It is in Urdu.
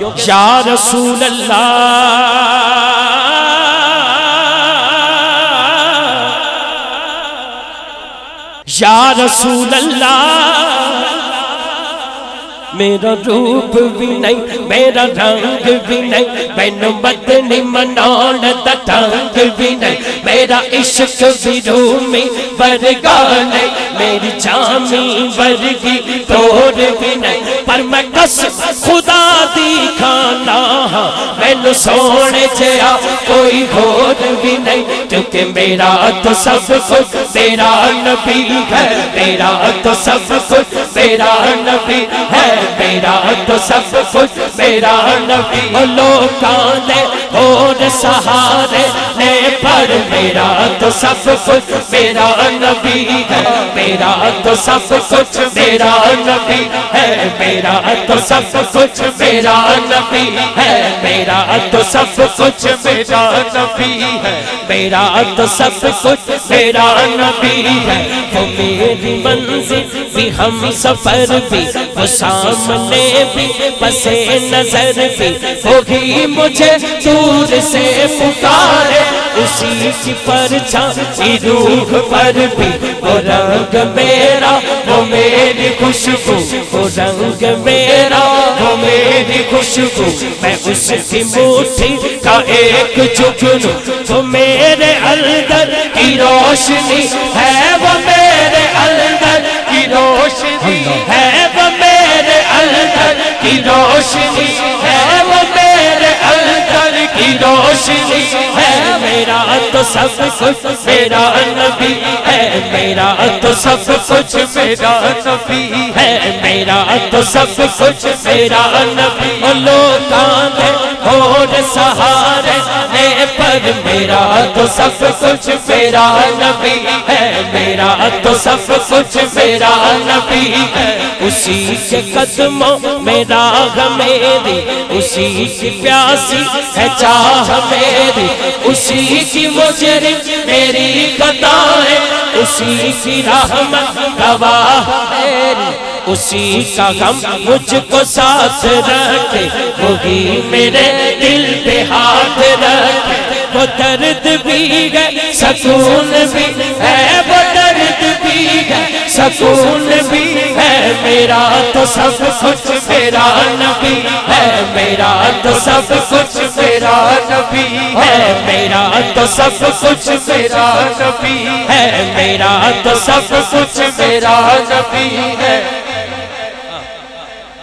یا رسول اللہ، یا رسول اللہ، میرا روپ بھی نہیں، میرا رنگ بھی نہیں مینو بدنی منان دا بھی نہیں، میرا عشق بھی رومی ورگا نہیں، میری جامی ورگی توڑ بھی نہیں، پر میں قسم خدا نہیں کھانا ہاں مینو سونے جیا کوئی غور بھی نہیں کیونکہ میرا تو سب کچھ میرا نبی ہے میرا تو سب کچھ میرا نبی ہے میرا تو سب کچھ میرا نبی لوکان دے اور سہارے پر میرا تو سب کچھ میرا نبی ہے، میرا تو سب کچھ میرا نبی ہے، میرا تو سب کچھ میرا نبی ہے، میرا تو سب کچھ میرا نبی ہے، میرا تو سب کچھ میرا نبی ہے۔ وہ میری منزل بھی، ہم سفر بھی، وہ سامنے بھی، پس نظر بھی ہوگی مجھے دور سے پکارے۔ اسی کی پرچھائی روح پر بھی، وہ رنگ میرا، وہ میری خوشبو، وہ رنگ میرا، وہ میری خوشبو۔ میں اس کی موٹھی کا ایک جگنو وہ میرے اندر کی روشنی ہے، وہ میرے اندر کی روشنی ہے، وہ میرے اندر کی روشنی ہے، وہ میرے اندر کی روشنی ہے۔ تو سب کچھ میرا نبی ہے، میرا تو سب کچھ میرا نبی ہے، میرا تو سب کچھ میرا نبی لوکان ہے اور سہارے نے پر میرا تو سب کچھ میرا نبی ہے، میرا تو سب کچھ میرا نبی ہے۔ اسی کے قدموں میں راہ میری، اسی کی پیاسی ہے چاہ میری۔ اسی کی مجرم میری قطائیں، اسی کی رحمت گواہ میری۔ اسی کا غم مجھ کو ساتھ رکھے، وہی میرے دل پہ ہاتھ رکھے۔ وہ درد بھی ہے، سکون بھی ہے، وہ درد بھی ہے، سکون بھی ہے۔ میرا تو سب کچھ میرا نبی ہے، میرا تو سب کچھ میرا نبی ہے۔ میرا تو سب کچھ میرا نبی ہے، میرا تو سب کچھ میرا نبی ہے۔